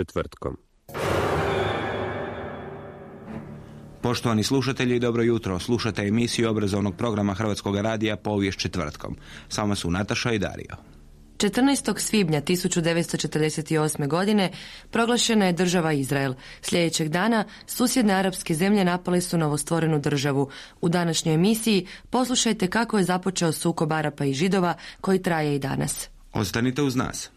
Četvrtkom. Poštovani slušatelji, dobro jutro. Slušate emisiju obrazovnog programa Hrvatskog radija Povijest četvrtkom. Samo su Nataša i Dario. 14. svibnja 1948. godine proglašena je država Izrael. Sljedećeg dana susjedne arapske zemlje napale su novostvorenu državu. U današnjoj emisiji poslušajte kako je započeo sukob Arapa i Židova koji traje i danas. Ostanite uz nas.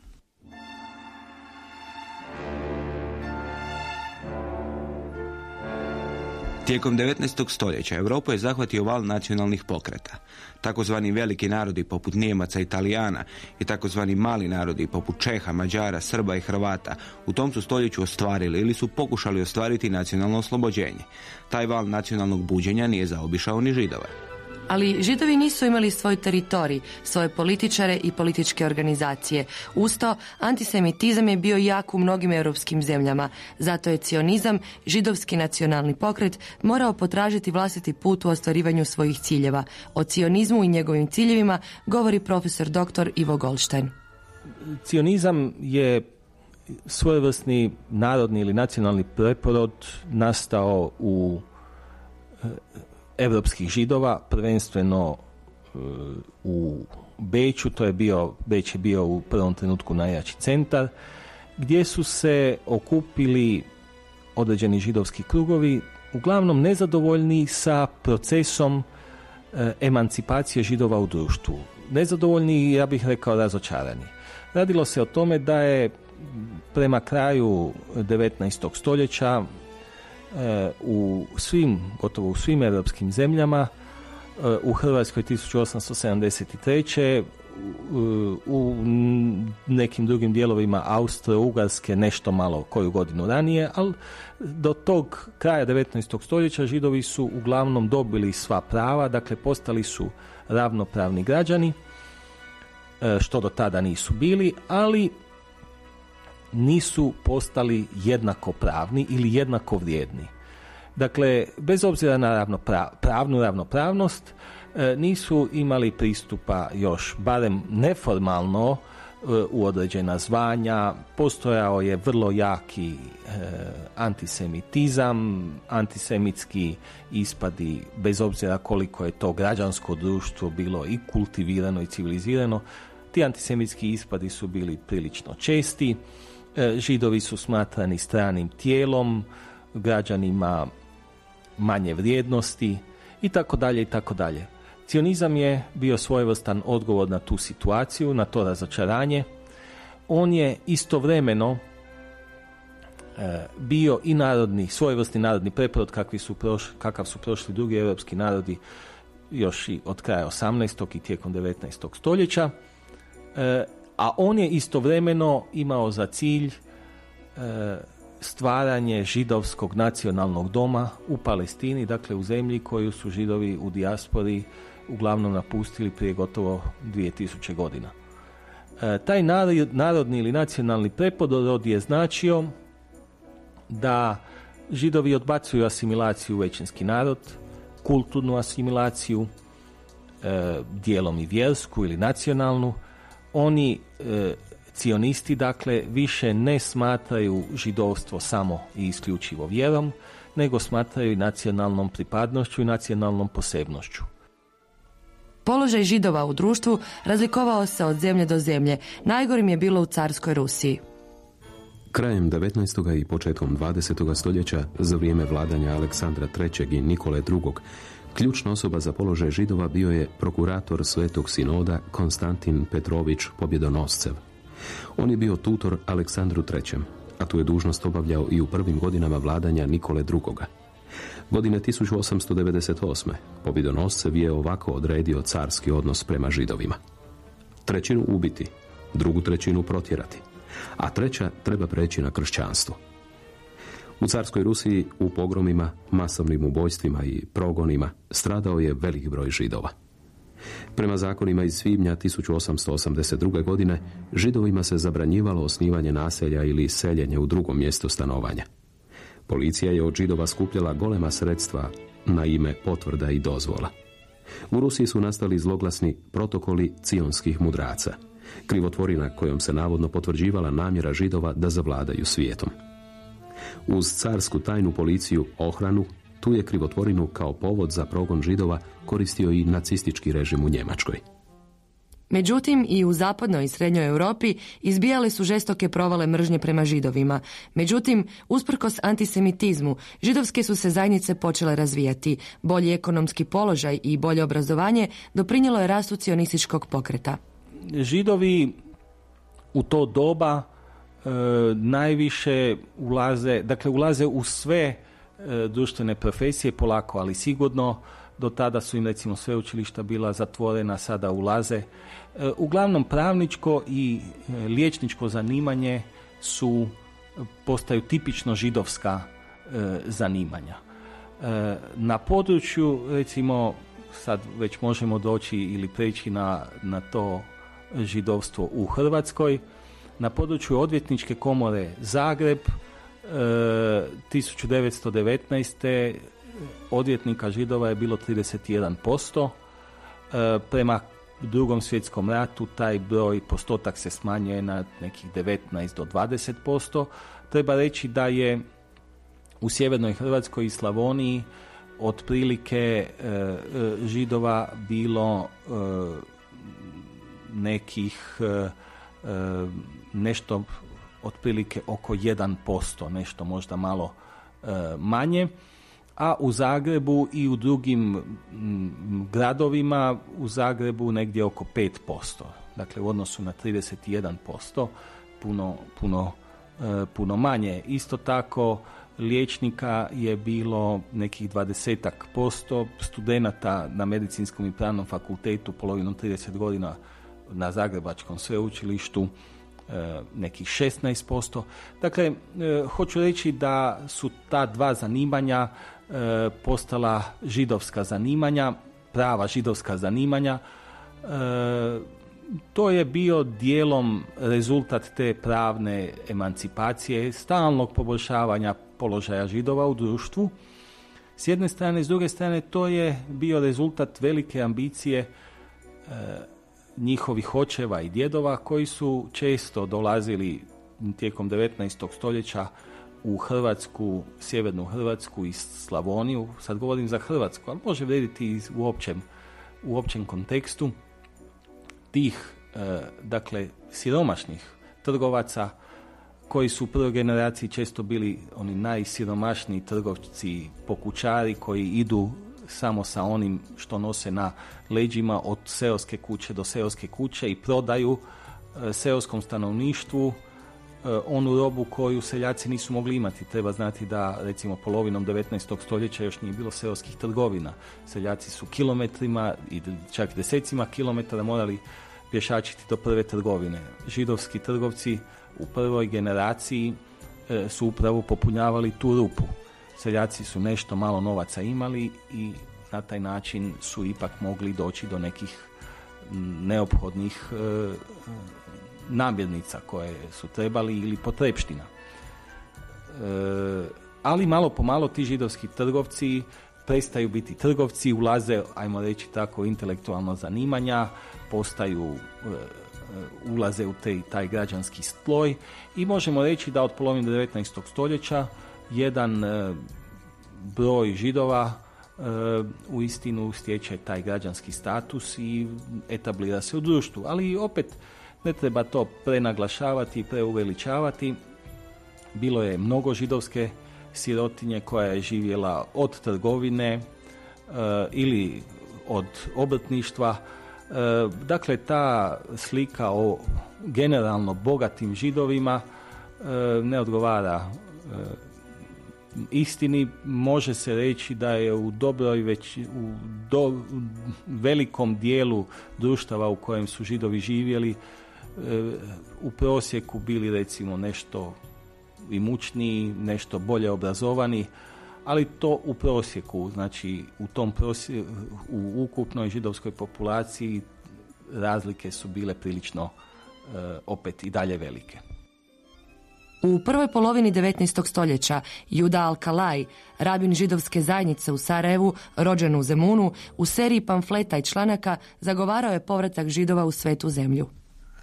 Tijekom 19. stoljeća Europu je zahvatio val nacionalnih pokreta. Takozvani veliki narodi poput Nijemaca i Italijana i takozvani mali narodi poput Čeha, Mađara, Srba i Hrvata u tom su stoljeću ostvarili ili su pokušali ostvariti nacionalno oslobođenje. Taj val nacionalnog buđenja nije zaobišao ni židove. Ali židovi nisu imali svoj teritorij, svoje političare i političke organizacije. Usto, antisemitizam je bio jak u mnogim europskim zemljama. Zato je cionizam, židovski nacionalni pokret, morao potražiti vlastiti put u ostvarivanju svojih ciljeva. O cionizmu i njegovim ciljevima govori profesor dr. Ivo Goldstein. Cionizam je svojevrsni narodni ili nacionalni preporod nastao u evropskih židova, prvenstveno e, u Beću, to je bio, Beć je bio u prvom trenutku najjači centar, gdje su se okupili određeni židovski krugovi, uglavnom nezadovoljni sa procesom e, emancipacije židova u društvu. Nezadovoljni ja bih rekao razočarani. Radilo se o tome da je prema kraju 19. stoljeća u svim, gotovo u svim europskim zemljama, e, u Hrvatskoj 1873. u nekim drugim dijelovima Austro-Ugarske nešto malo koju godinu ranije, ali do tog kraja 19. stoljeća židovi su uglavnom dobili sva prava, dakle postali su ravnopravni građani, e, što do tada nisu bili, ali nisu postali jednako pravni ili jednako vrijedni. Dakle, bez obzira na pravnu ravnopravnost, e, nisu imali pristupa još, barem neformalno, e, u određena zvanja, postojao je vrlo jaki e, antisemitizam, antisemitski ispadi, bez obzira koliko je to građansko društvo bilo i kultivirano i civilizirano, ti antisemitski ispadi su bili prilično česti, židovi su smatrani stranim tijelom, građanima manje vrijednosti i tako dalje i tako dalje. Cionizam je bio svojevrstan odgovor na tu situaciju, na to razočaranje. On je istovremeno e, bio i narodni, svojevrsni narodni preporod kakvi su kakav su prošli drugi europski narodi još i od kraja 18. i tijekom 19. stoljeća. A on je istovremeno imao za cilj e, stvaranje židovskog nacionalnog doma u Palestini, dakle u zemlji koju su židovi u dijaspori uglavnom napustili prije gotovo 2000 godina. E, taj narodni ili nacionalni prepodorod je značio da židovi odbacuju asimilaciju u većinski narod, kulturnu asimilaciju, e, dijelom i vjersku ili nacionalnu, oni cionisti dakle više ne smatraju židovstvo samo i isključivo vjerom, nego smatraju i nacionalnom pripadnošću i nacionalnom posebnošću. Položaj židova u društvu razlikovao se od zemlje do zemlje. Najgorim je bilo u carskoj Rusiji. Krajem 19. i početkom 20. stoljeća, za vrijeme vladanja Aleksandra III. i Nikole II. Ključna osoba za položaj židova bio je prokurator Svetog sinoda Konstantin Petrović Pobjedonoscev. On je bio tutor Aleksandru III. a tu je dužnost obavljao i u prvim godinama vladanja Nikole II. Godine 1898. Pobjedonoscev je ovako odredio carski odnos prema židovima. Trećinu ubiti, drugu trećinu protjerati, a treća treba preći na kršćanstvo. U carskoj Rusiji u pogromima, masovnim ubojstvima i progonima stradao je velik broj židova. Prema zakonima iz svibnja 1882. godine židovima se zabranjivalo osnivanje naselja ili seljenje u drugom mjestu stanovanja. Policija je od židova skupljala golema sredstva na ime potvrda i dozvola. U Rusiji su nastali zloglasni protokoli cionskih mudraca, krivotvorina kojom se navodno potvrđivala namjera židova da zavladaju svijetom. Uz carsku tajnu policiju ohranu, tu je krivotvorinu kao povod za progon židova koristio i nacistički režim u Njemačkoj. Međutim, i u zapadnoj i srednjoj Europi izbijale su žestoke provale mržnje prema židovima. Međutim, usprkos antisemitizmu, židovske su se zajednice počele razvijati. Bolji ekonomski položaj i bolje obrazovanje doprinjelo je rastu cionističkog pokreta. Židovi u to doba najviše ulaze, dakle ulaze u sve e, društvene profesije polako, ali sigurno do tada su im recimo sveučilišta bila zatvorena, sada ulaze. E, uglavnom pravničko i e, liječničko zanimanje su postaju tipično židovska e, zanimanja. Na području recimo sad već možemo doći ili preći na, na to židovstvo u Hrvatskoj. Na području odvjetničke komore Zagreb 1919 odvjetnika židova je bilo 31%. E, prema drugom svjetskom ratu taj broj postotak se smanjuje na nekih 19 do 20%. Treba reći da je u sjevernoj Hrvatskoj i Slavoniji otprilike e, e, židova bilo nekih nešto otprilike oko 1%, nešto možda malo manje a u Zagrebu i u drugim gradovima u Zagrebu negdje oko 5%. Dakle, u odnosu na 31% puno, puno, e, puno manje. Isto tako, liječnika je bilo nekih 20 posto, studenata na medicinskom i pravnom fakultetu polovinom 30 godina na Zagrebačkom sveučilištu e, nekih 16%. Dakle, e, hoću reći da su ta dva zanimanja E, postala židovska zanimanja, prava židovska zanimanja. E, to je bio dijelom rezultat te pravne emancipacije, stalnog poboljšavanja položaja židova u društvu. S jedne strane, s druge strane, to je bio rezultat velike ambicije e, njihovih očeva i djedova koji su često dolazili tijekom 19. stoljeća u Hrvatsku, sjevernu Hrvatsku i Slavoniju, sad govorim za Hrvatsku, ali može vrijediti u općem, u općem kontekstu tih, e, dakle, siromašnih trgovaca koji su u prvoj generaciji često bili oni najsiromašniji trgovci, pokućari koji idu samo sa onim što nose na leđima od seoske kuće do seoske kuće i prodaju e, seoskom stanovništvu E, onu robu koju seljaci nisu mogli imati. Treba znati da recimo polovinom 19. stoljeća još nije bilo seoskih trgovina. Seljaci su kilometrima i čak desecima kilometara morali pješačiti do prve trgovine. Židovski trgovci u prvoj generaciji e, su upravo popunjavali tu rupu. Seljaci su nešto malo novaca imali i na taj način su ipak mogli doći do nekih neophodnih e, namirnica koje su trebali ili potrebština. E, ali malo po malo ti židovski trgovci prestaju biti trgovci, ulaze, ajmo reći tako, intelektualno zanimanja, postaju, e, ulaze u te, taj građanski sloj i možemo reći da od polovine 19. stoljeća jedan e, broj židova u istinu stječe taj građanski status i etablira se u društvu. Ali opet ne treba to prenaglašavati i preuveličavati. bilo je mnogo židovske sirotinje koja je živjela od trgovine ili od obrtništva. Dakle, ta slika o generalno bogatim židovima ne odgovara istini može se reći da je u dobroj već u, do, velikom dijelu društava u kojem su židovi živjeli e, u prosjeku bili recimo nešto imućniji, nešto bolje obrazovani, ali to u prosjeku, znači u tom prosjeku, u ukupnoj židovskoj populaciji razlike su bile prilično e, opet i dalje velike. U prvoj polovini 19. stoljeća Juda Alkalaj, rabin židovske zajednice u Sarajevu, rođen u Zemunu, u seriji pamfleta i članaka zagovarao je povratak židova u svetu zemlju.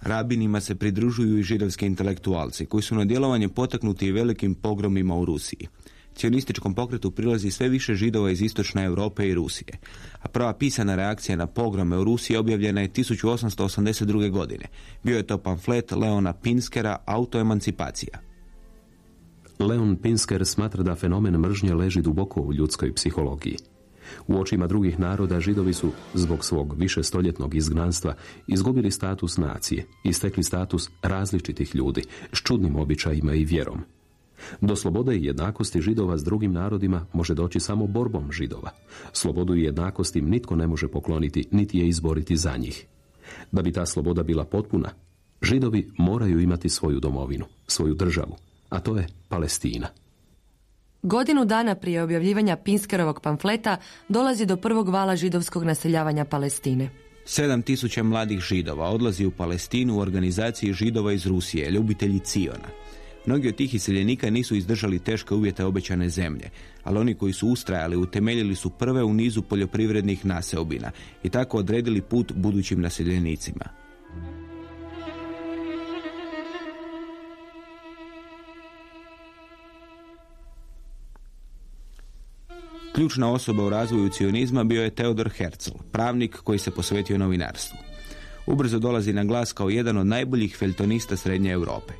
Rabinima se pridružuju i židovski intelektualci, koji su na djelovanje potaknuti velikim pogromima u Rusiji. Cionističkom pokretu prilazi sve više židova iz istočne Europe i Rusije, a prva pisana reakcija na pogrome u Rusiji objavljena je 1882. godine. Bio je to pamflet Leona Pinskera Autoemancipacija. Leon Pinsker smatra da fenomen mržnje leži duboko u ljudskoj psihologiji. U očima drugih naroda židovi su, zbog svog višestoljetnog izgnanstva, izgubili status nacije i stekli status različitih ljudi s čudnim običajima i vjerom. Do slobode i jednakosti židova s drugim narodima može doći samo borbom židova. Slobodu i jednakost im nitko ne može pokloniti, niti je izboriti za njih. Da bi ta sloboda bila potpuna, židovi moraju imati svoju domovinu, svoju državu, a to je Palestina. Godinu dana prije objavljivanja Pinskerovog pamfleta dolazi do prvog vala židovskog naseljavanja Palestine. Sedam tisuća mladih židova odlazi u Palestinu u organizaciji židova iz Rusije, ljubitelji Ciona. Mnogi od tih iseljenika nisu izdržali teške uvjete obećane zemlje, ali oni koji su ustrajali utemeljili su prve u nizu poljoprivrednih naseobina i tako odredili put budućim naseljenicima. Ključna osoba u razvoju cionizma bio je Teodor Herzl, pravnik koji se posvetio novinarstvu. Ubrzo dolazi na glas kao jedan od najboljih feltonista Srednje Europe.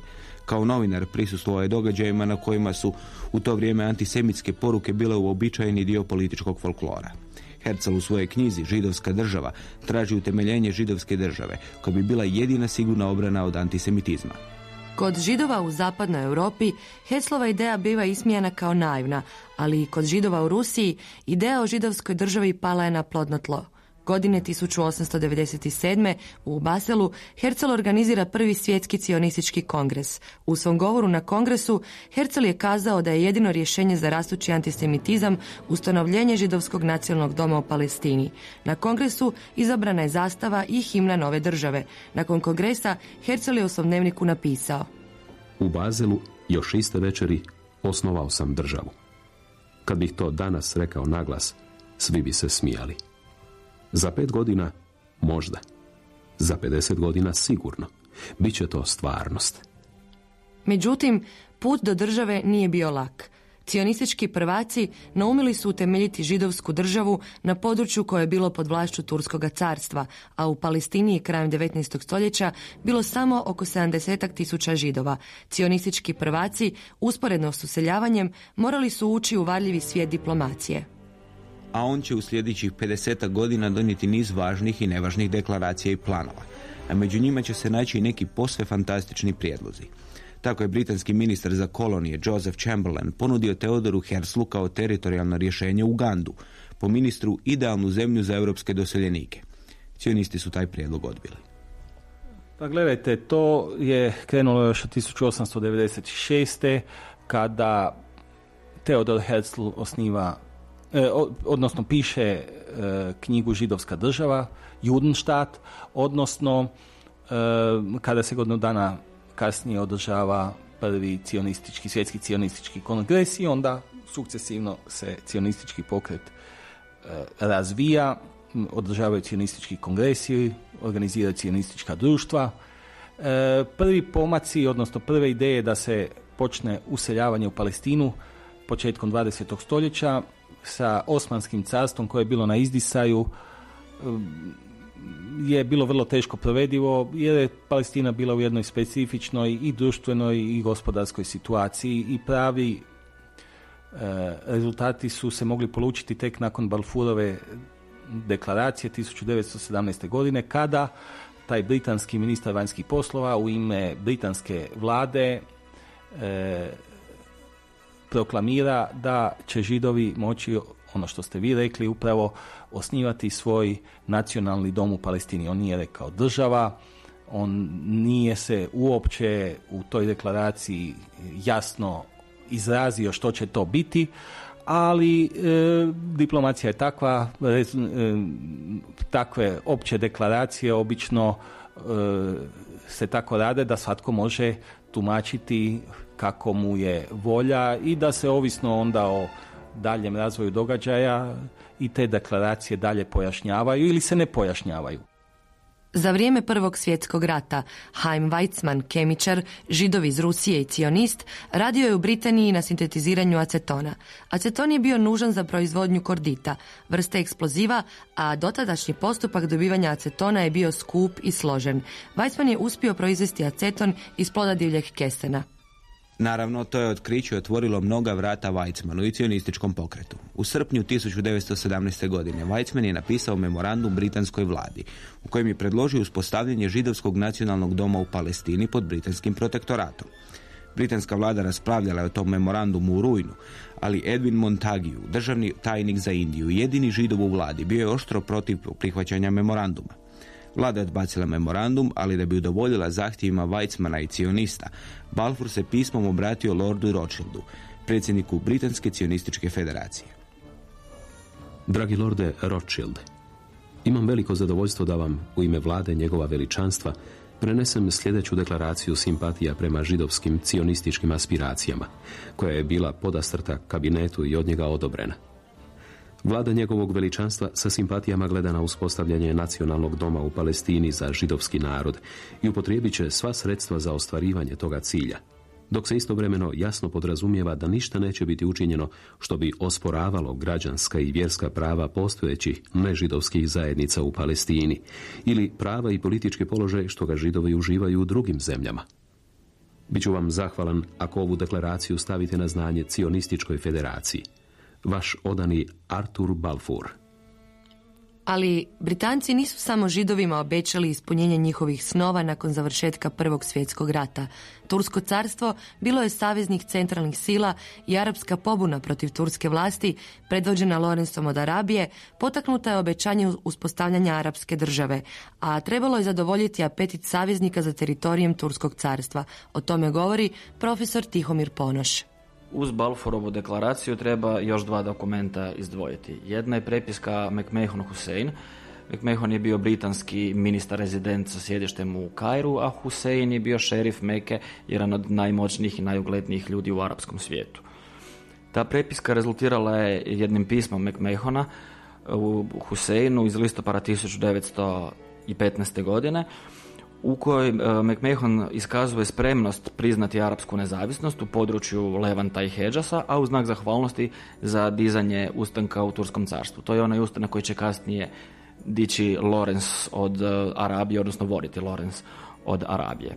Kao novinar prisustvovao je događajima na kojima su u to vrijeme antisemitske poruke bile uobičajeni dio političkog folklora. Herzl u svojoj knjizi Židovska država traži utemeljenje židovske države, koja bi bila jedina sigurna obrana od antisemitizma. Kod židova u zapadnoj Europi Heslova ideja biva ismijana kao naivna, ali i kod židova u Rusiji ideja o židovskoj državi pala je na plodno tlo. Godine 1897. u Baselu Herzl organizira prvi svjetski cionistički kongres. U svom govoru na kongresu Herzl je kazao da je jedino rješenje za rastući antisemitizam ustanovljenje židovskog nacionalnog doma u Palestini. Na kongresu izabrana je zastava i himna nove države. Nakon kongresa Herzl je u svom dnevniku napisao U Bazelu još iste večeri osnovao sam državu. Kad bih to danas rekao naglas, svi bi se smijali. Za pet godina možda. Za 50 godina sigurno. Biće to stvarnost. Međutim, put do države nije bio lak. Cionistički prvaci naumili su utemeljiti židovsku državu na području koje je bilo pod vlašću Turskog carstva, a u Palestini krajem 19. stoljeća bilo samo oko 70 tisuća židova. Cionistički prvaci, usporedno s useljavanjem, morali su ući u varljivi svijet diplomacije a on će u sljedećih 50 godina donijeti niz važnih i nevažnih deklaracija i planova, a među njima će se naći i neki posve fantastični prijedlozi. Tako je britanski ministar za kolonije Joseph Chamberlain ponudio Teodoru Herslu kao teritorijalno rješenje Ugandu, po ministru idealnu zemlju za europske doseljenike. Cionisti su taj prijedlog odbili. Pa gledajte, to je krenulo još od 1896. kada Teodor Herzl osniva odnosno piše e, knjigu Židovska država, Judenstadt, odnosno e, kada se godinu dana kasnije održava prvi cionistički, svjetski cionistički kongres i onda sukcesivno se cionistički pokret razvija, održavaju cionistički kongresi, organiziraju cionistička društva. Prvi pomaci, odnosno prve ideje da se počne useljavanje u Palestinu početkom 20. stoljeća sa Osmanskim carstvom koje je bilo na izdisaju um, je bilo vrlo teško provedivo jer je Palestina bila u jednoj specifičnoj i društvenoj i gospodarskoj situaciji i pravi e, rezultati su se mogli polučiti tek nakon Balfurove deklaracije 1917. godine kada taj britanski ministar vanjskih poslova u ime britanske vlade e, proklamira da će židovi moći ono što ste vi rekli upravo osnivati svoj nacionalni dom u Palestini. On nije rekao država, on nije se uopće u toj deklaraciji jasno izrazio što će to biti, ali e, diplomacija je takva, e, takve opće deklaracije obično e, se tako rade da svatko može tumačiti kako mu je volja i da se ovisno onda o daljem razvoju događaja i te deklaracije dalje pojašnjavaju ili se ne pojašnjavaju. Za vrijeme Prvog svjetskog rata Haim Weizmann, kemičar, židovi iz Rusije i cionist, radio je u Britaniji na sintetiziranju acetona. Aceton je bio nužan za proizvodnju kordita, vrste eksploziva, a dotadašnji postupak dobivanja acetona je bio skup i složen. Weizmann je uspio proizvesti aceton iz ploda divljeg kesena. Naravno, to je otkriće otvorilo mnoga vrata Weizmannu i cionističkom pokretu. U srpnju 1917. godine Weizmann je napisao memorandum britanskoj vladi u kojem je predložio uspostavljanje židovskog nacionalnog doma u Palestini pod britanskim protektoratom. Britanska vlada raspravljala je o tom memorandumu u rujnu, ali Edwin Montague, državni tajnik za Indiju, jedini židov u vladi, bio je oštro protiv prihvaćanja memoranduma. Vlada je odbacila memorandum, ali da bi udovoljila zahtjevima Weizmana i cionista, Balfour se pismom obratio Lordu Rothschildu, predsjedniku Britanske cionističke federacije. Dragi lorde Rothschild, imam veliko zadovoljstvo da vam u ime vlade njegova veličanstva prenesem sljedeću deklaraciju simpatija prema židovskim cionističkim aspiracijama, koja je bila podastrta kabinetu i od njega odobrena. Vlada njegovog veličanstva sa simpatijama gleda na uspostavljanje nacionalnog doma u Palestini za židovski narod i upotrijebit će sva sredstva za ostvarivanje toga cilja, dok se istovremeno jasno podrazumijeva da ništa neće biti učinjeno što bi osporavalo građanska i vjerska prava postojećih nežidovskih zajednica u Palestini ili prava i politički položaj što ga židovi uživaju u drugim zemljama. Biću vam zahvalan ako ovu deklaraciju stavite na znanje Cionističkoj federaciji – vaš odani Artur Balfour. Ali Britanci nisu samo židovima obećali ispunjenje njihovih snova nakon završetka Prvog svjetskog rata. Tursko carstvo bilo je saveznik centralnih sila i arapska pobuna protiv turske vlasti, predvođena Lorencom od Arabije, potaknuta je obećanje uspostavljanja arapske države, a trebalo je zadovoljiti apetit saveznika za teritorijem Turskog carstva. O tome govori profesor Tihomir Ponoš. Uz Balfoorovu deklaraciju treba još dva dokumenta izdvojiti. Jedna je prepiska McMahon Hussein. McMahon je bio britanski ministar rezident sa sjedištem u Kairu, a Hussein je bio šerif Meke, jedan od najmoćnijih i najuglednijih ljudi u arapskom svijetu. Ta prepiska rezultirala je jednim pismom McMahona u Husseinu iz listopada 1915. godine, u kojoj e, McMahon iskazuje spremnost priznati arapsku nezavisnost u području Levanta i Hedžasa, a u znak zahvalnosti za dizanje ustanka u Turskom carstvu. To je onaj ustanak koji će kasnije dići Lorenz od e, Arabije, odnosno voditi Lorenz od Arabije.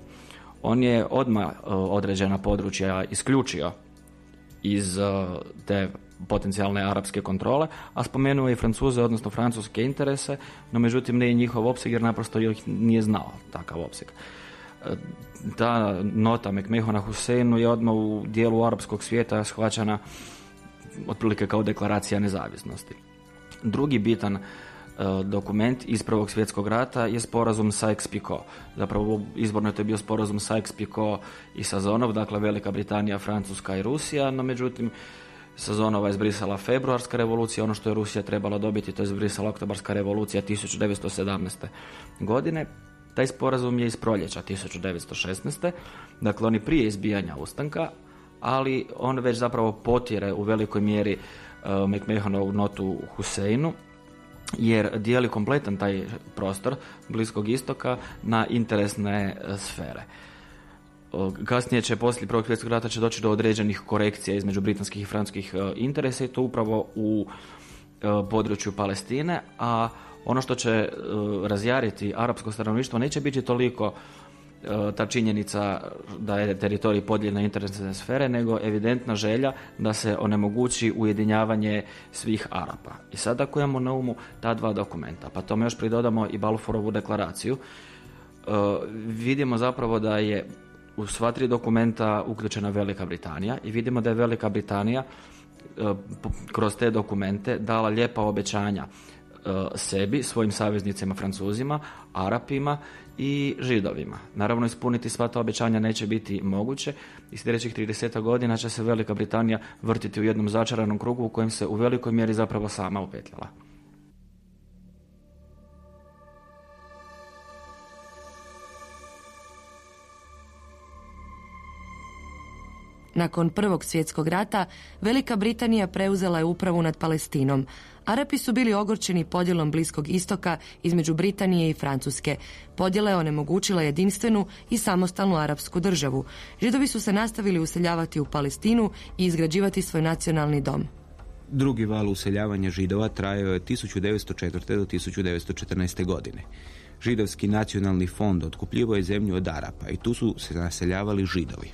On je odmah e, određena područja isključio iz te potencijalne arapske kontrole, a spomenuo i francuze, odnosno francuske interese, no međutim ne i njihov opseg jer naprosto ih nije znao takav opseg. E, ta nota McMahona Husseinu je odmah u dijelu arapskog svijeta shvaćana otprilike kao deklaracija nezavisnosti. Drugi bitan e, dokument iz Prvog svjetskog rata je sporazum Sykes-Picot. Zapravo izborno je to bio sporazum Sykes-Picot i Sazonov, dakle Velika Britanija, Francuska i Rusija, no međutim Sazonova je zbrisala februarska revolucija, ono što je Rusija trebala dobiti, to je zbrisala oktobarska revolucija 1917. godine. Taj sporazum je iz proljeća 1916. Dakle, oni prije izbijanja ustanka, ali on već zapravo potjere u velikoj mjeri uh, McMahonovu notu Huseinu, jer dijeli kompletan taj prostor Bliskog istoka na interesne uh, sfere. Kasnije će poslije Prvog svjetskog rata će doći do određenih korekcija između britanskih i francuskih e, interesa i to upravo u području Palestine, a ono što će razjariti arapsko stanovništvo neće biti toliko ta činjenica da je teritorij podijeljen na interesne sfere, nego evidentna želja da se onemogući ujedinjavanje svih Arapa. I sad ako imamo na umu ta dva dokumenta, pa tome još pridodamo i Balfourovu deklaraciju, e, vidimo zapravo da je u sva tri dokumenta uključena Velika Britanija i vidimo da je Velika Britanija e, kroz te dokumente dala lijepa obećanja e, sebi, svojim saveznicima Francuzima, Arapima i židovima. Naravno, ispuniti sva ta obećanja neće biti moguće i sljedećih 30 godina će se Velika Britanija vrtiti u jednom začaranom krugu u kojem se u velikoj mjeri zapravo sama upetljala. Nakon Prvog svjetskog rata, Velika Britanija preuzela je upravu nad Palestinom. Arapi su bili ogorčeni podjelom Bliskog istoka između Britanije i Francuske. Podjela je onemogućila jedinstvenu i samostalnu arapsku državu. Židovi su se nastavili useljavati u Palestinu i izgrađivati svoj nacionalni dom. Drugi val useljavanja židova trajao je 1904. do 1914. godine. Židovski nacionalni fond otkupljivao je zemlju od Arapa i tu su se naseljavali židovi.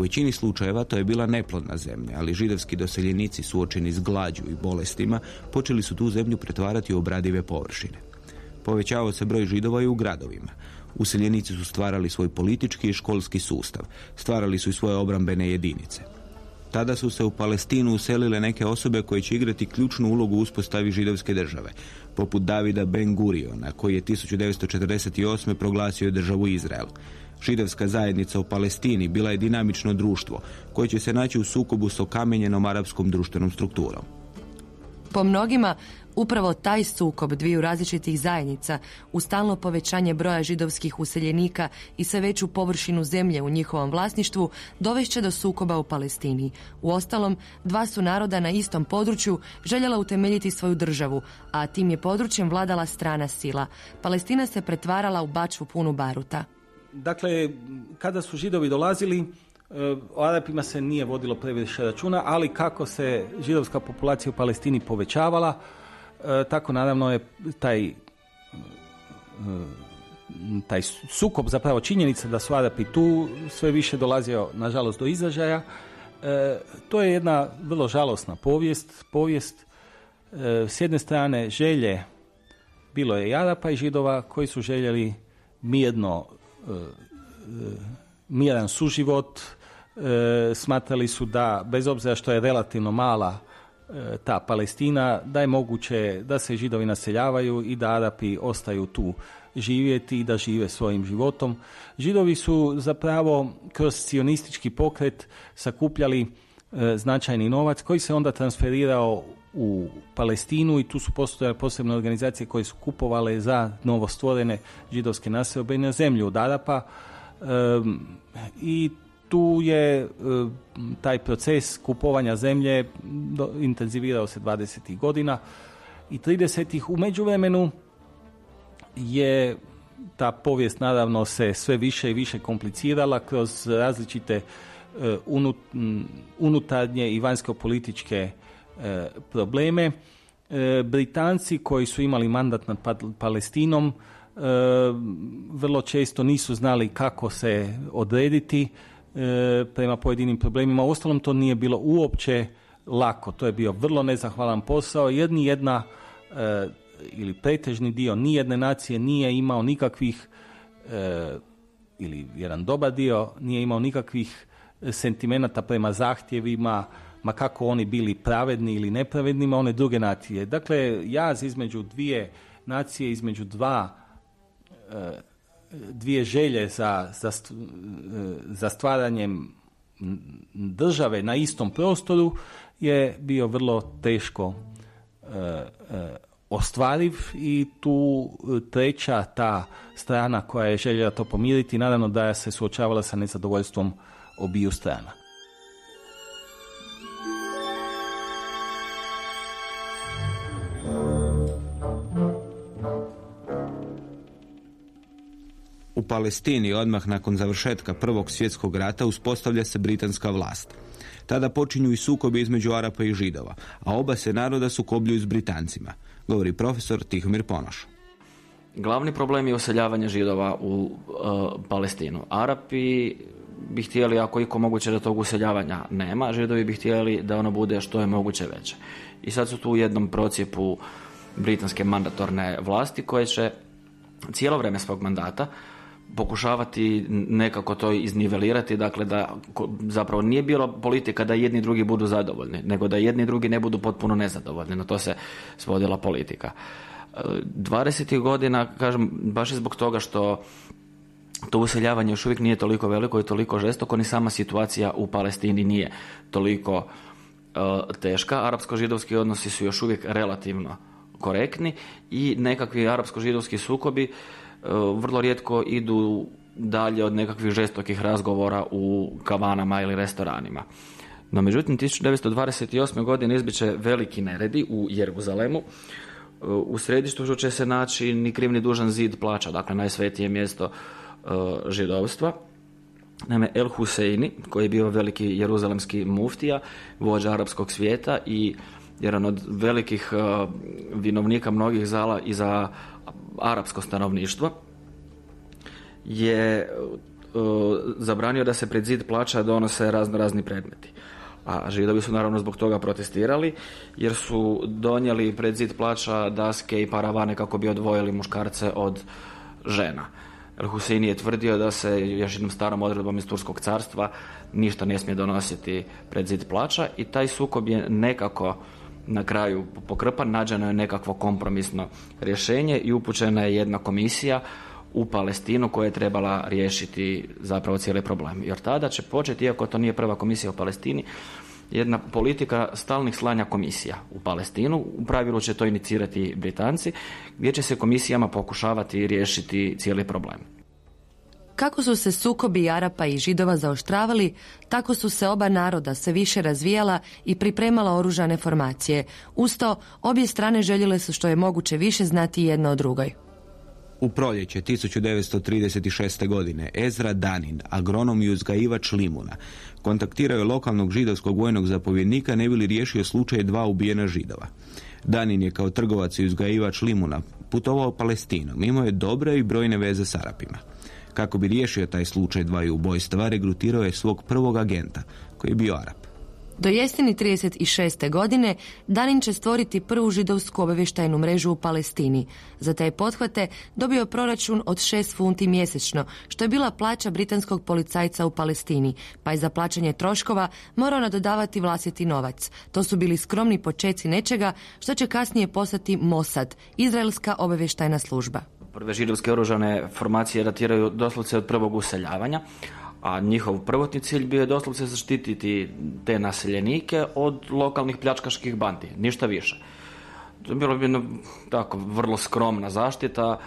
U većini slučajeva to je bila neplodna zemlja, ali židovski doseljenici suočeni s glađu i bolestima počeli su tu zemlju pretvarati u obradive površine. Povećavao se broj židova i u gradovima. Useljenici su stvarali svoj politički i školski sustav, stvarali su i svoje obrambene jedinice. Tada su se u Palestinu uselile neke osobe koje će igrati ključnu ulogu u uspostavi židovske države, poput Davida Ben Guriona, koji je 1948. proglasio državu Izrael. Židovska zajednica u Palestini bila je dinamično društvo koje će se naći u sukobu s okamenjenom arapskom društvenom strukturom. Po mnogima, upravo taj sukob dviju različitih zajednica u stalno povećanje broja židovskih useljenika i sve veću površinu zemlje u njihovom vlasništvu dovešće do sukoba u Palestini. U ostalom, dva su naroda na istom području željela utemeljiti svoju državu, a tim je područjem vladala strana sila. Palestina se pretvarala u bačvu punu baruta. Dakle, kada su židovi dolazili, e, o Arapima se nije vodilo previše računa, ali kako se židovska populacija u Palestini povećavala, tako naravno je taj e, taj sukob, zapravo činjenica da su Arapi tu sve više dolazio, nažalost, do izražaja. to je jedna vrlo žalosna povijest. Povijest s jedne strane želje bilo je i Arapa i Židova koji su željeli mirno E, e, miran suživot, e, smatrali su da, bez obzira što je relativno mala ta Palestina, da je moguće da se židovi naseljavaju i da Arapi ostaju tu živjeti i da žive svojim životom. Židovi su zapravo kroz sionistički pokret sakupljali značajni novac koji se onda transferirao u Palestinu i tu su postojale posebne organizacije koje su kupovale za novostvorene židovske naselbe na zemlju od Arapa i tu je taj proces kupovanja zemlje intenzivirao se 20. godina i 30. u međuvremenu je ta povijest naravno se sve više i više komplicirala kroz različite unutarnje i vanjsko-političke E, probleme. E, Britanci koji su imali mandat nad Palestinom e, vrlo često nisu znali kako se odrediti prema pojedinim problemima. Uostalom to nije bilo uopće lako. To je bio vrlo nezahvalan posao. Jedni jedna ili pretežni dio nijedne nacije nije imao nikakvih ili jedan dobar dio nije imao nikakvih sentimenata prema zahtjevima ma kako oni bili pravedni ili nepravednima, one druge nacije. Dakle, jaz između dvije nacije, između dva e, dvije želje za, za, e, za stvaranjem države na istom prostoru je bio vrlo teško e, ostvariv i tu treća ta strana koja je željela to pomiriti, naravno da se suočavala sa nezadovoljstvom obiju strana. Palestini odmah nakon završetka Prvog svjetskog rata uspostavlja se britanska vlast. Tada počinju i sukobi između Arapa i Židova, a oba se naroda sukobljuju s Britancima, govori profesor Tihomir Ponoš. Glavni problem je useljavanje židova u uh, Palestinu. Arapi bi htjeli, ako iko moguće, da tog useljavanja nema. Židovi bi htjeli da ono bude što je moguće veće. I sad su tu u jednom procijepu britanske mandatorne vlasti koje će cijelo vrijeme svog mandata pokušavati nekako to iznivelirati, dakle da zapravo nije bilo politika da jedni drugi budu zadovoljni, nego da jedni drugi ne budu potpuno nezadovoljni. Na to se svodila politika. 20. godina, kažem, baš zbog toga što to useljavanje još uvijek nije toliko veliko i toliko žestoko, ni sama situacija u Palestini nije toliko uh, teška. Arapsko-židovski odnosi su još uvijek relativno korektni i nekakvi arapsko-židovski sukobi vrlo rijetko idu dalje od nekakvih žestokih razgovora u kavanama ili restoranima. No međutim, 1928. godine izbiće veliki neredi u Jeruzalemu u središtu će se naći ni kriv ni dužan zid plaća, dakle najsvetije mjesto uh, židovstva. Naime, El Huseini, koji je bio veliki jeruzalemski muftija, vođa arapskog svijeta i jedan od velikih vinovnika mnogih zala i za arapsko stanovništvo, je uh, zabranio da se pred zid plaća donose razno razni predmeti a židovi su naravno zbog toga protestirali jer su donijeli pred zid plaća daske i paravane kako bi odvojili muškarce od žena. El Huseini je tvrdio da se još jednom starom odredbom iz Turskog carstva ništa ne smije donositi pred zid plaća i taj sukob je nekako na kraju pokrpan, nađeno je nekakvo kompromisno rješenje i upućena je jedna komisija u Palestinu koja je trebala riješiti zapravo cijeli problem. Jer tada će početi, iako to nije prva komisija u Palestini, jedna politika stalnih slanja komisija u Palestinu. U pravilu će to inicirati Britanci, gdje će se komisijama pokušavati riješiti cijeli problem. Kako su se sukobi Arapa i Židova zaoštravali, tako su se oba naroda sve više razvijala i pripremala oružane formacije. Usto, obje strane željele su što je moguće više znati jedna o drugoj. U proljeće 1936. godine Ezra Danin, agronom i uzgajivač limuna, kontaktirao je lokalnog židovskog vojnog zapovjednika ne bi li riješio slučaj dva ubijena židova. Danin je kao trgovac i uzgajivač limuna putovao Palestinom, imao je dobre i brojne veze s Arapima. Kako bi riješio taj slučaj dvaju ubojstva, regrutirao je svog prvog agenta, koji je bio Arap. Do jeseni 36. godine Danin će stvoriti prvu židovsku obavještajnu mrežu u Palestini. Za te pothvate dobio proračun od 6 funti mjesečno, što je bila plaća britanskog policajca u Palestini, pa je za plaćanje troškova morao nadodavati vlastiti novac. To su bili skromni počeci nečega što će kasnije postati Mossad, izraelska obavještajna služba. Prve židovske oružane formacije datiraju doslovce od prvog useljavanja, a njihov prvotni cilj bio je doslovce zaštititi te naseljenike od lokalnih pljačkaških bandi, ništa više. To je bilo bi tako vrlo skromna zaštita,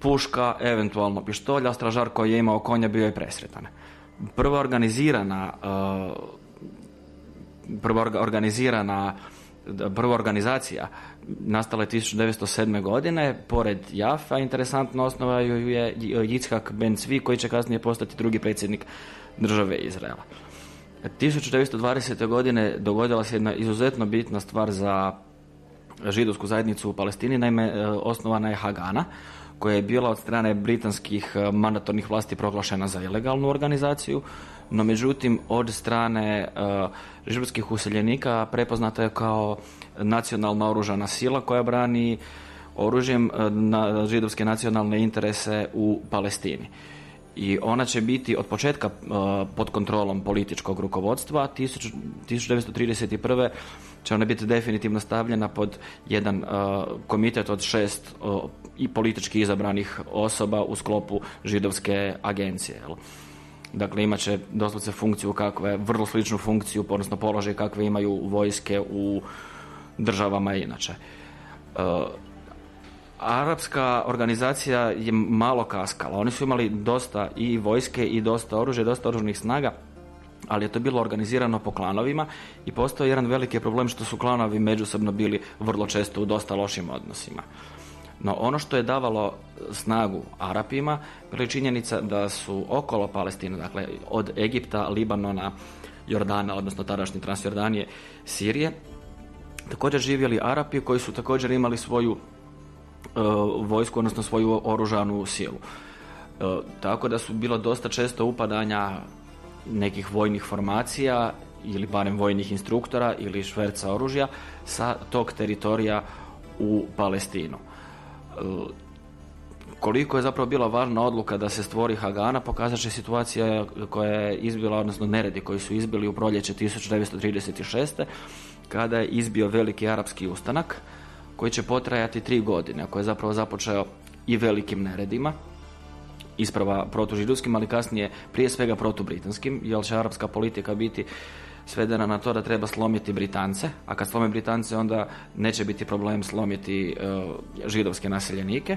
puška, eventualno pištolja, stražar koji je imao konja bio je presretan. Prva organizirana uh, prva organizirana prva organizacija nastala je 1907. godine, pored Jafa, interesantno osnovaju je Yitzhak Ben Cvi, koji će kasnije postati drugi predsjednik države Izraela. 1920. godine dogodila se jedna izuzetno bitna stvar za židovsku zajednicu u Palestini, naime e, osnovana je Hagana, koja je bila od strane britanskih e, mandatornih vlasti proglašena za ilegalnu organizaciju, no međutim od strane uh, židovskih useljenika prepoznata je kao nacionalna oružana sila koja brani oružjem uh, na židovske nacionalne interese u Palestini. I ona će biti od početka pod kontrolom političkog rukovodstva. 1931. će ona biti definitivno stavljena pod jedan komitet od šest i politički izabranih osoba u sklopu židovske agencije. Dakle, imat će doslovce funkciju kakve, vrlo sličnu funkciju, odnosno položaj kakve imaju vojske u državama inače. E, arapska organizacija je malo kaskala. Oni su imali dosta i vojske i dosta oružja, dosta oružnih snaga, ali je to bilo organizirano po klanovima i postao jedan veliki problem što su klanovi međusobno bili vrlo često u dosta lošim odnosima. No ono što je davalo snagu Arapima je činjenica da su okolo Palestine, dakle od Egipta, Libanona, Jordana, odnosno tadašnje Transjordanije, Sirije, također živjeli Arapi koji su također imali svoju vojsku, odnosno svoju oružanu silu. tako da su bilo dosta često upadanja nekih vojnih formacija ili barem vojnih instruktora ili šverca oružja sa tog teritorija u Palestinu. E, koliko je zapravo bila važna odluka da se stvori Hagana, pokazat će situacija koja je izbila, odnosno neredi koji su izbili u proljeće 1936. kada je izbio veliki arapski ustanak koji će potrajati tri godine, koji je zapravo započeo i velikim neredima, isprava protužidovskim, ali kasnije prije svega protubritanskim, jer će arapska politika biti svedena na to da treba slomiti Britance, a kad slome Britance onda neće biti problem slomiti e, židovske naseljenike.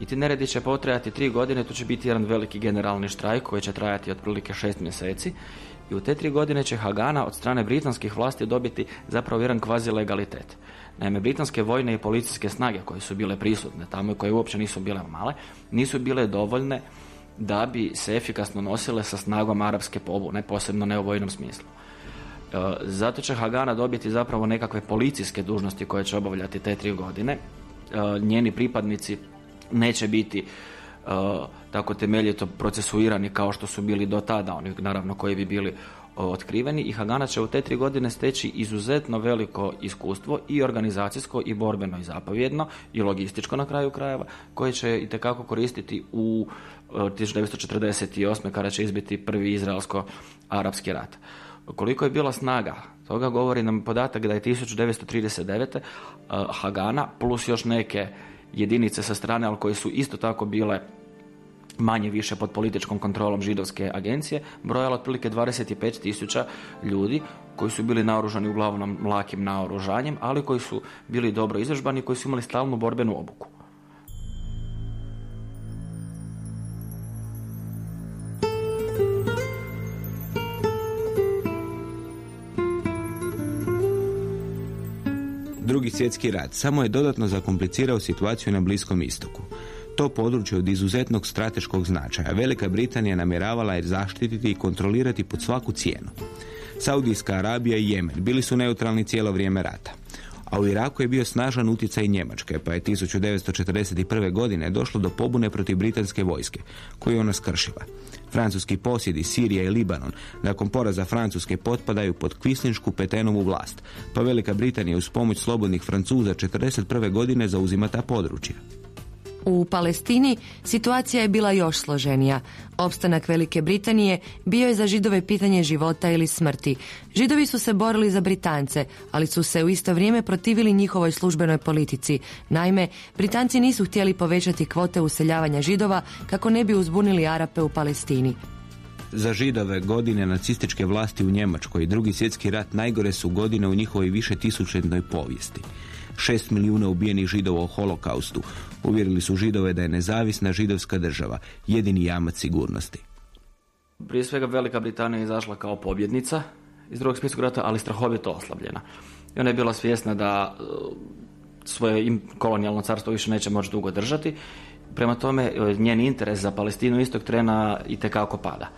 I ti neredi će potrajati tri godine, tu će biti jedan veliki generalni štrajk koji će trajati otprilike šest mjeseci. I u te tri godine će Hagana od strane britanskih vlasti dobiti zapravo jedan kvazi legalitet. Naime, britanske vojne i policijske snage koje su bile prisutne tamo i koje uopće nisu bile male, nisu bile dovoljne da bi se efikasno nosile sa snagom arapske pobune, posebno ne u vojnom smislu. E, zato će Hagana dobiti zapravo nekakve policijske dužnosti koje će obavljati te tri godine. E, njeni pripadnici neće biti e, tako temeljito procesuirani kao što su bili do tada, oni naravno koji bi bili otkriveni i Hagana će u te tri godine steći izuzetno veliko iskustvo i organizacijsko i borbeno i zapovjedno i logističko na kraju krajeva koje će i tekako koristiti u 1948. kada će izbiti prvi izraelsko-arapski rat. Koliko je bila snaga, toga govori nam podatak da je 1939. Hagana plus još neke jedinice sa strane, ali koje su isto tako bile manje više pod političkom kontrolom židovske agencije, brojala otprilike 25 tisuća ljudi koji su bili naoružani uglavnom lakim naoružanjem, ali koji su bili dobro izvežbani, koji su imali stalnu borbenu obuku. Drugi svjetski rat samo je dodatno zakomplicirao situaciju na Bliskom istoku. To područje od izuzetnog strateškog značaja Velika Britanija namjeravala je zaštititi i kontrolirati pod svaku cijenu. Saudijska Arabija i Jemen bili su neutralni cijelo vrijeme rata. A u Iraku je bio snažan utjecaj Njemačke, pa je 1941. godine došlo do pobune protiv britanske vojske, koju ona skršila. Francuski posjedi, Sirija i Libanon nakon poraza Francuske potpadaju pod kvislinšku petenovu vlast, pa Velika Britanija uz pomoć slobodnih Francuza 1941. godine zauzima ta područja. U Palestini situacija je bila još složenija. Opstanak Velike Britanije bio je za židove pitanje života ili smrti. Židovi su se borili za Britance, ali su se u isto vrijeme protivili njihovoj službenoj politici. Naime, Britanci nisu htjeli povećati kvote useljavanja židova kako ne bi uzbunili Arape u Palestini. Za židove godine nacističke vlasti u Njemačkoj i drugi svjetski rat najgore su godine u njihovoj više tisućetnoj povijesti. Šest milijuna ubijenih židova u holokaustu uvjerili su židove da je nezavisna židovska država jedini jamac sigurnosti. Prije svega Velika Britanija je izašla kao pobjednica iz drugog svjetskog rata, ali strahovito oslabljena. I ona je bila svjesna da e, svoje kolonijalno carstvo više neće moći dugo držati. Prema tome, e, njen interes za Palestinu istog trena i tekako pada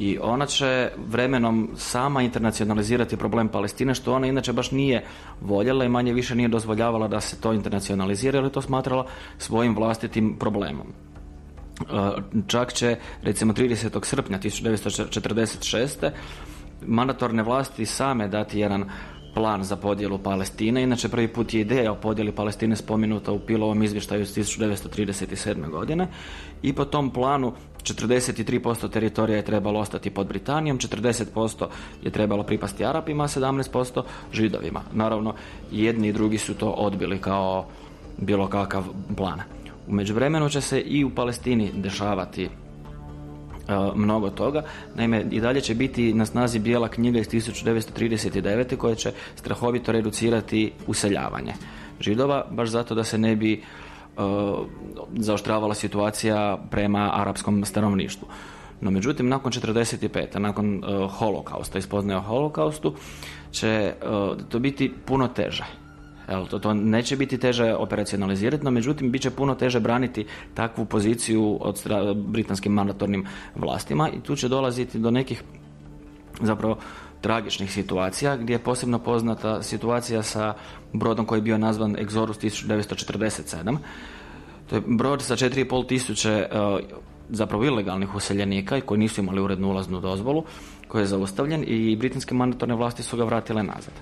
i ona će vremenom sama internacionalizirati problem Palestine, što ona inače baš nije voljela i manje više nije dozvoljavala da se to internacionalizira, je to smatrala svojim vlastitim problemom. E, čak će, recimo 30. srpnja 1946. mandatorne vlasti same dati jedan plan za podjelu Palestine. Inače, prvi put je ideja o podjeli Palestine spomenuta u Pilovom izvještaju iz 1937. godine i po tom planu 43% teritorija je trebalo ostati pod Britanijom, 40% je trebalo pripasti Arapima, a 17% Židovima. Naravno, jedni i drugi su to odbili kao bilo kakav plan. U međuvremenu će se i u Palestini dešavati E, mnogo toga. Naime, i dalje će biti na snazi bijela knjiga iz 1939. koja će strahovito reducirati useljavanje židova, baš zato da se ne bi zaoštravala situacija prema arapskom stanovništvu. No međutim, nakon 45. nakon uh, holokausta, ispoznaje o holokaustu, će to biti puno teže. Jel, to, to neće biti teže operacionalizirati, no međutim bit će puno teže braniti takvu poziciju od britanskim mandatornim vlastima i tu će dolaziti do nekih zapravo tragičnih situacija, gdje je posebno poznata situacija sa brodom koji je bio nazvan Exorus 1947. To je brod sa 4,5 tisuće e, zapravo ilegalnih useljenika koji nisu imali urednu ulaznu dozvolu, koji je zaustavljen i britanske mandatorne vlasti su ga vratile nazad.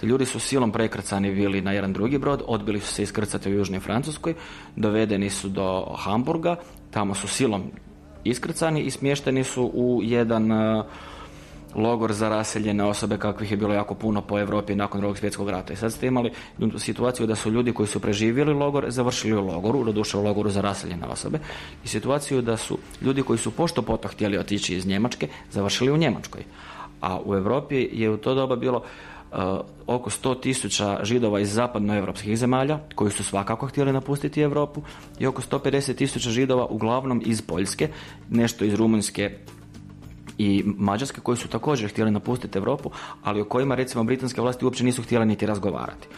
Te ljudi su silom prekrcani bili na jedan drugi brod, odbili su se iskrcati u Južnoj Francuskoj, dovedeni su do Hamburga, tamo su silom iskrcani i smješteni su u jedan e, logor za raseljene osobe kakvih je bilo jako puno po Europi nakon drugog svjetskog rata. I sad ste imali situaciju da su ljudi koji su preživjeli logor završili u logoru, doduše u logoru za raseljene osobe i situaciju da su ljudi koji su pošto poto htjeli otići iz Njemačke završili u Njemačkoj. A u Europi je u to doba bilo uh, oko 100 tisuća židova iz zapadnoevropskih zemalja koji su svakako htjeli napustiti Europu i oko 150 tisuća židova uglavnom iz Poljske, nešto iz Rumunjske i Mađarske koji su također htjeli napustiti Europu, ali o kojima recimo britanske vlasti uopće nisu htjele niti razgovarati.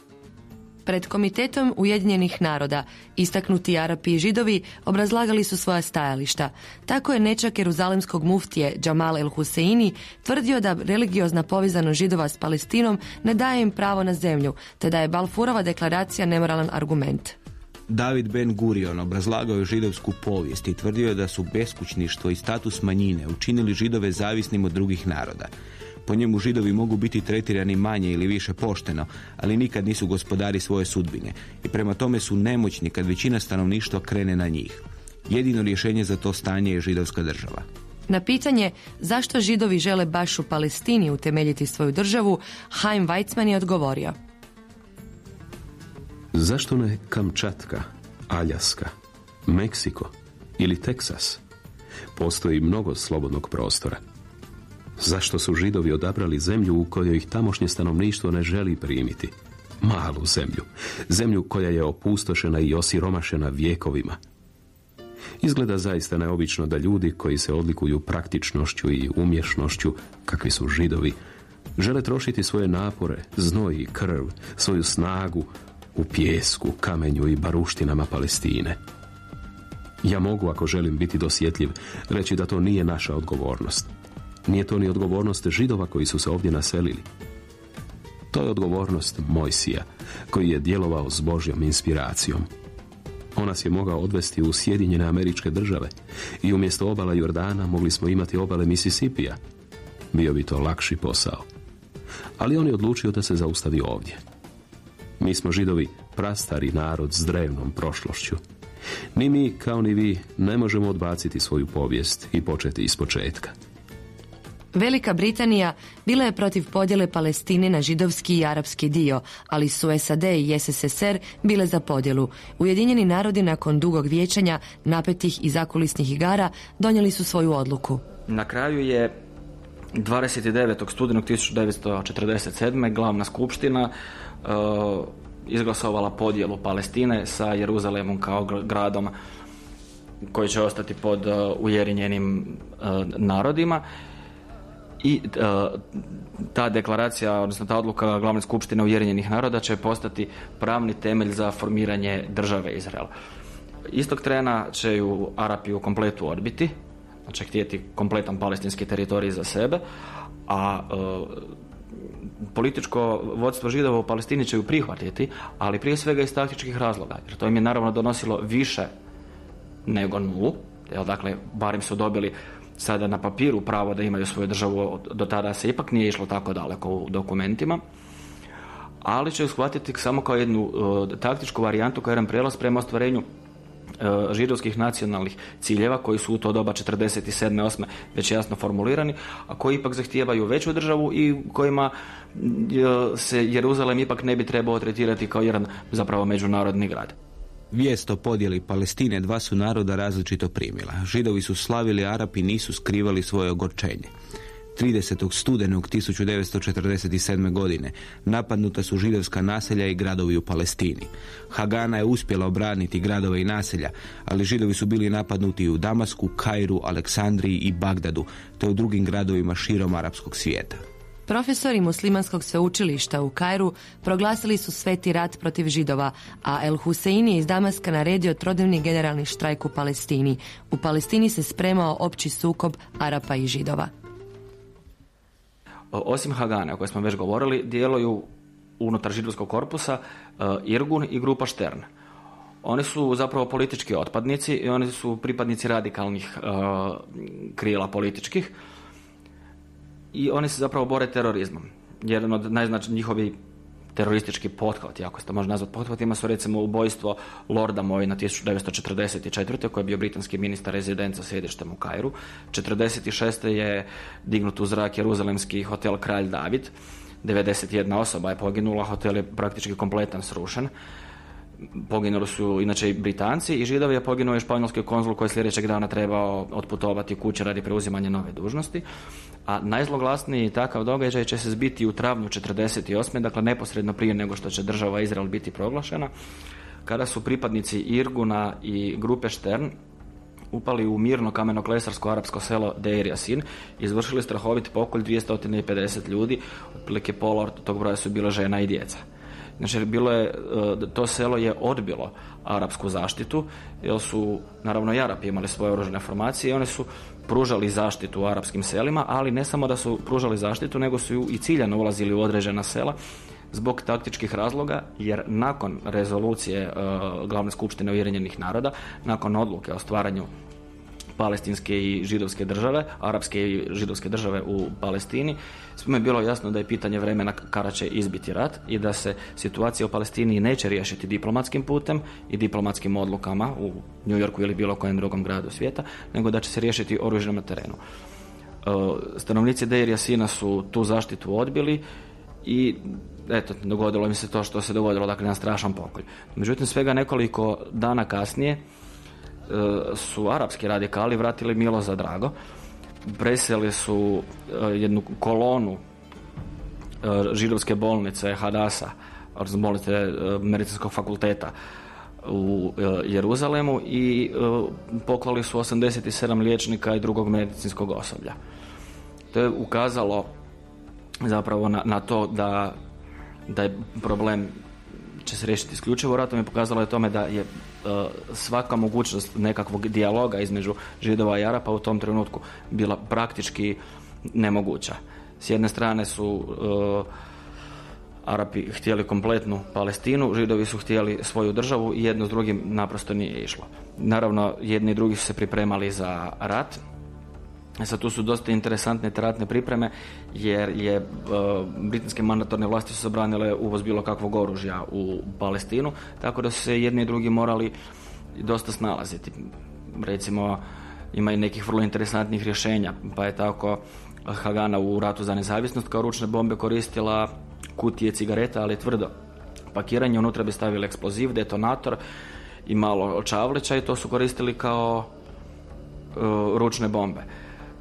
Pred komitetom Ujedinjenih naroda istaknuti Arapi i Židovi obrazlagali su svoja stajališta. Tako je nečak Jeruzalemskog muftije Jamal el Huseini tvrdio da religiozna povezanost Židova s Palestinom ne daje im pravo na zemlju, te da je Balfurova deklaracija nemoralan argument. David Ben Gurion obrazlagao je židovsku povijest i tvrdio je da su beskućništvo i status manjine učinili židove zavisnim od drugih naroda. Po njemu židovi mogu biti tretirani manje ili više pošteno, ali nikad nisu gospodari svoje sudbine i prema tome su nemoćni kad većina stanovništva krene na njih. Jedino rješenje za to stanje je židovska država. Na pitanje zašto židovi žele baš u Palestini utemeljiti svoju državu, Haim Weizmann je odgovorio – Zašto ne Kamčatka, Aljaska, Meksiko ili Teksas? Postoji mnogo slobodnog prostora. Zašto su židovi odabrali zemlju u kojoj ih tamošnje stanovništvo ne želi primiti? Malu zemlju. Zemlju koja je opustošena i osiromašena vjekovima. Izgleda zaista neobično da ljudi koji se odlikuju praktičnošću i umješnošću, kakvi su židovi, žele trošiti svoje napore, znoj i krv, svoju snagu, u pijesku, kamenju i baruštinama Palestine. Ja mogu, ako želim biti dosjetljiv, reći da to nije naša odgovornost. Nije to ni odgovornost židova koji su se ovdje naselili. To je odgovornost Mojsija, koji je djelovao s Božjom inspiracijom. On nas je mogao odvesti u Sjedinjene američke države i umjesto obala Jordana mogli smo imati obale Misisipija. Bio bi to lakši posao. Ali on je odlučio da se zaustavi ovdje. Mi smo židovi prastari narod s drevnom prošlošću. Ni mi, kao ni vi, ne možemo odbaciti svoju povijest i početi iz početka. Velika Britanija bila je protiv podjele Palestine na židovski i arapski dio, ali su SAD i SSSR bile za podjelu. Ujedinjeni narodi nakon dugog vijećanja, napetih i zakulisnih igara donijeli su svoju odluku. Na kraju je 29. studenog 1947. glavna skupština izglasovala podjelu Palestine sa Jeruzalemom kao gradom koji će ostati pod uh, ujedinjenim uh, narodima i ta deklaracija, odnosno ta odluka glavne skupštine Ujedinjenih naroda će postati pravni temelj za formiranje države Izrael. Istog trena će ju Arapi u kompletu odbiti, znači htjeti kompletan palestinski teritorij za sebe, a političko vodstvo židova u Palestini će ju prihvatiti, ali prije svega iz taktičkih razloga, jer to im je naravno donosilo više nego nulu, jel, dakle, barem su dobili sada na papiru pravo da imaju svoju državu, do tada se ipak nije išlo tako daleko u dokumentima, ali će ju shvatiti samo kao jednu uh, taktičku varijantu, kao jedan prijelaz prema ostvarenju židovskih nacionalnih ciljeva koji su u to doba 47. 8. već jasno formulirani, a koji ipak zahtijevaju veću državu i kojima e, se Jeruzalem ipak ne bi trebao tretirati kao jedan zapravo međunarodni grad. Vijest o podjeli Palestine dva su naroda različito primila. Židovi su slavili, Arapi nisu skrivali svoje ogorčenje. 30. studenog 1947. godine napadnuta su židovska naselja i gradovi u Palestini. Hagana je uspjela obraniti gradove i naselja, ali židovi su bili napadnuti u Damasku, Kairu, Aleksandriji i Bagdadu, te u drugim gradovima širom arapskog svijeta. Profesori muslimanskog sveučilišta u Kairu proglasili su sveti rat protiv židova, a El Huseini je iz Damaska naredio trodnevni generalni štrajk u Palestini. U Palestini se spremao opći sukob Arapa i židova. Osim Hagane, o kojoj smo već govorili, djeluju unutar židovskog korpusa Irgun i grupa Štern. Oni su zapravo politički otpadnici i oni su pripadnici radikalnih krila političkih i oni se zapravo bore terorizmom. Jedan od najznačajnijih njihovi teroristički pothvati, ako se to može nazvati pothvatima, su recimo ubojstvo Lorda Mojna 1944. koji je bio britanski ministar rezident sa sjedištem u Kairu. 1946. je dignut u zrak jeruzalemski hotel Kralj David. 91 osoba je poginula, hotel je praktički kompletan srušen. Poginuli su inače i Britanci i Židovi je poginuo i španjolski konzul koji je sljedećeg dana trebao otputovati kuće radi preuzimanja nove dužnosti. A najzloglasniji takav događaj će se zbiti u travnju 48. dakle neposredno prije nego što će država Izrael biti proglašena, kada su pripadnici Irguna i grupe Štern upali u mirno kameno-klesarsko arapsko selo Deir Yasin izvršili strahovit pokolj 250 ljudi, otprilike pola tog broja su bila žena i djeca. Znači, bilo je, e, to selo je odbilo arapsku zaštitu, jer su, naravno, i Arapi imali svoje oružane formacije i oni su pružali zaštitu u arapskim selima, ali ne samo da su pružali zaštitu, nego su i ciljano ulazili u određena sela zbog taktičkih razloga, jer nakon rezolucije uh, glavne skupštine Ujedinjenih naroda, nakon odluke o stvaranju palestinske i židovske države, arapske i židovske države u Palestini, svima je bilo jasno da je pitanje vremena kada će izbiti rat i da se situacija u Palestini neće riješiti diplomatskim putem i diplomatskim odlukama u New Yorku ili bilo kojem drugom gradu svijeta, nego da će se riješiti oružjem na terenu. E, stanovnici Deir Jasina su tu zaštitu odbili i eto, dogodilo mi se to što se dogodilo, dakle, na strašan pokolj. Međutim, svega nekoliko dana kasnije, su arapski radikali vratili Milo za drago. Preseli su e, jednu kolonu e, židovske bolnice Hadasa, odnosno bolnice medicinskog fakulteta u Jeruzalemu i poklali su 87 liječnika i drugog medicinskog osoblja. To je ukazalo zapravo na, na to da, da je problem će se riješiti isključivo ratom i pokazalo je tome da je e, svaka mogućnost nekakvog dijaloga između židova i Arapa u tom trenutku bila praktički nemoguća. S jedne strane su e, Arapi htjeli kompletnu Palestinu, Židovi su htjeli svoju državu i jedno s drugim naprosto nije išlo. Naravno, jedni i drugi su se pripremali za rat, E sad tu su dosta interesantne teratne pripreme jer je uh, britanske mandatorne vlasti su zabranile uvoz bilo kakvog oružja u Palestinu, tako da su se jedni i drugi morali dosta snalaziti. Recimo ima i nekih vrlo interesantnih rješenja, pa je tako Hagana u ratu za nezavisnost kao ručne bombe koristila kutije cigareta, ali tvrdo pakiranje, unutra bi stavili eksploziv, detonator i malo čavlića i to su koristili kao uh, ručne bombe.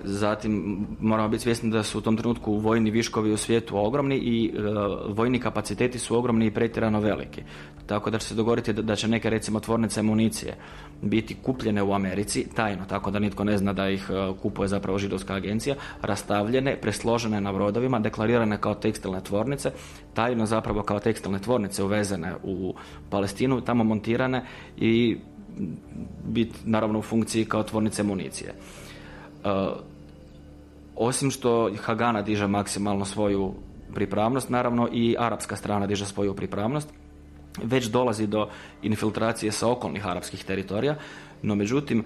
Zatim moramo biti svjesni da su u tom trenutku vojni viškovi u svijetu ogromni i e, vojni kapaciteti su ogromni i pretjerano veliki. Tako da će se dogoditi da, će neke recimo tvornice municije biti kupljene u Americi tajno, tako da nitko ne zna da ih e, kupuje zapravo židovska agencija, rastavljene, presložene na brodovima, deklarirane kao tekstilne tvornice, tajno zapravo kao tekstilne tvornice uvezene u Palestinu, tamo montirane i biti naravno u funkciji kao tvornice municije. Osim što Hagana diže maksimalno svoju pripravnost, naravno i arapska strana diže svoju pripravnost, već dolazi do infiltracije sa okolnih arapskih teritorija, no međutim e,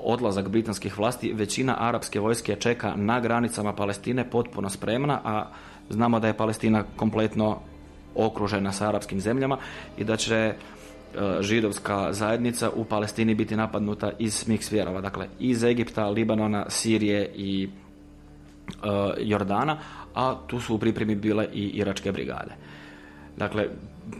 odlazak britanskih vlasti većina arapske vojske čeka na granicama Palestine potpuno spremna, a znamo da je Palestina kompletno okružena sa arapskim zemljama i da će e, židovska zajednica u Palestini biti napadnuta iz svih svjerova, dakle iz Egipta, Libanona, Sirije i Jordana, a tu su u pripremi bile i iračke brigade. Dakle,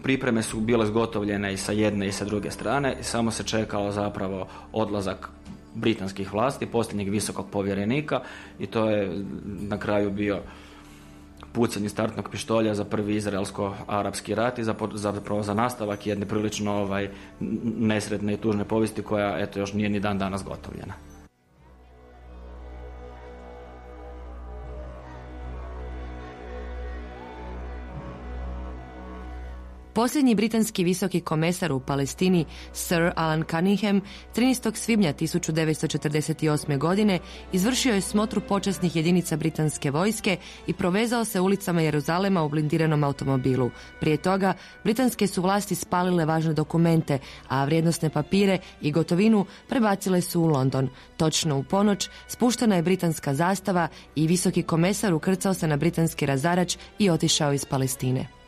pripreme su bile zgotovljene i sa jedne i sa druge strane, samo se čekao zapravo odlazak britanskih vlasti, posljednjeg visokog povjerenika i to je na kraju bio pucanje startnog pištolja za prvi izraelsko-arapski rat i za, zapravo za nastavak jedne prilično ovaj, nesretne i tužne povijesti koja eto još nije ni dan danas gotovljena. Posljednji britanski visoki komesar u Palestini, Sir Alan Cunningham, 13. svibnja 1948. godine izvršio je smotru počasnih jedinica britanske vojske i provezao se ulicama Jeruzalema u blindiranom automobilu. Prije toga, britanske su vlasti spalile važne dokumente, a vrijednosne papire i gotovinu prebacile su u London. Točno u ponoć spuštena je britanska zastava i visoki komesar ukrcao se na britanski razarač i otišao iz Palestine.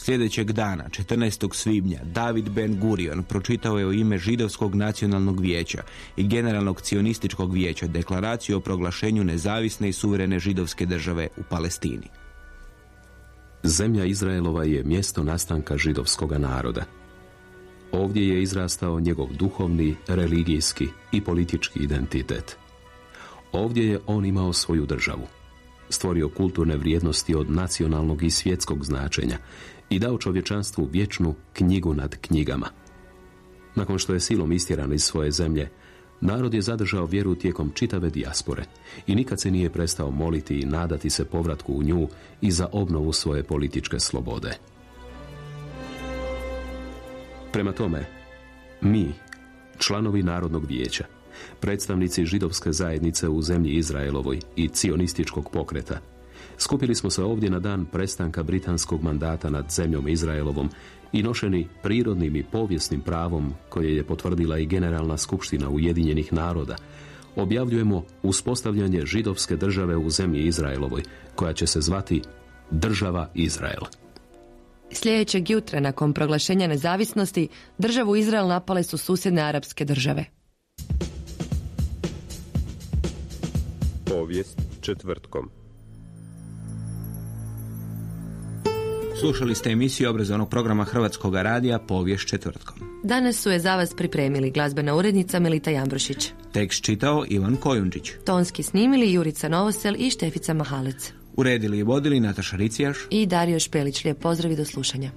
Sljedećeg dana, 14. svibnja, David Ben Gurion pročitao je u ime Židovskog nacionalnog vijeća i Generalnog cionističkog vijeća deklaraciju o proglašenju nezavisne i suverene židovske države u Palestini. Zemlja Izraelova je mjesto nastanka židovskoga naroda. Ovdje je izrastao njegov duhovni, religijski i politički identitet. Ovdje je on imao svoju državu. Stvorio kulturne vrijednosti od nacionalnog i svjetskog značenja i dao čovječanstvu vječnu knjigu nad knjigama. Nakon što je silom istjeran iz svoje zemlje, narod je zadržao vjeru tijekom čitave dijaspore i nikad se nije prestao moliti i nadati se povratku u nju i za obnovu svoje političke slobode. Prema tome, mi, članovi Narodnog vijeća, predstavnici židovske zajednice u zemlji Izraelovoj i cionističkog pokreta, Skupili smo se ovdje na dan prestanka britanskog mandata nad zemljom Izraelovom i nošeni prirodnim i povijesnim pravom koje je potvrdila i Generalna skupština Ujedinjenih naroda, objavljujemo uspostavljanje židovske države u zemlji Izraelovoj, koja će se zvati Država Izrael. Sljedećeg jutra, nakon proglašenja nezavisnosti, državu Izrael napale su susjedne arapske države. Povijest četvrtkom. Slušali ste emisiju obrazovnog programa Hrvatskog radija Povijest četvrtkom. Danas su je za vas pripremili glazbena urednica Melita Jambrošić. Tekst čitao Ivan Kojundžić. Tonski snimili Jurica Novosel i Štefica Mahalec. Uredili i vodili Nataša Ricijaš I Dario Špelić. Lijep pozdrav i do slušanja.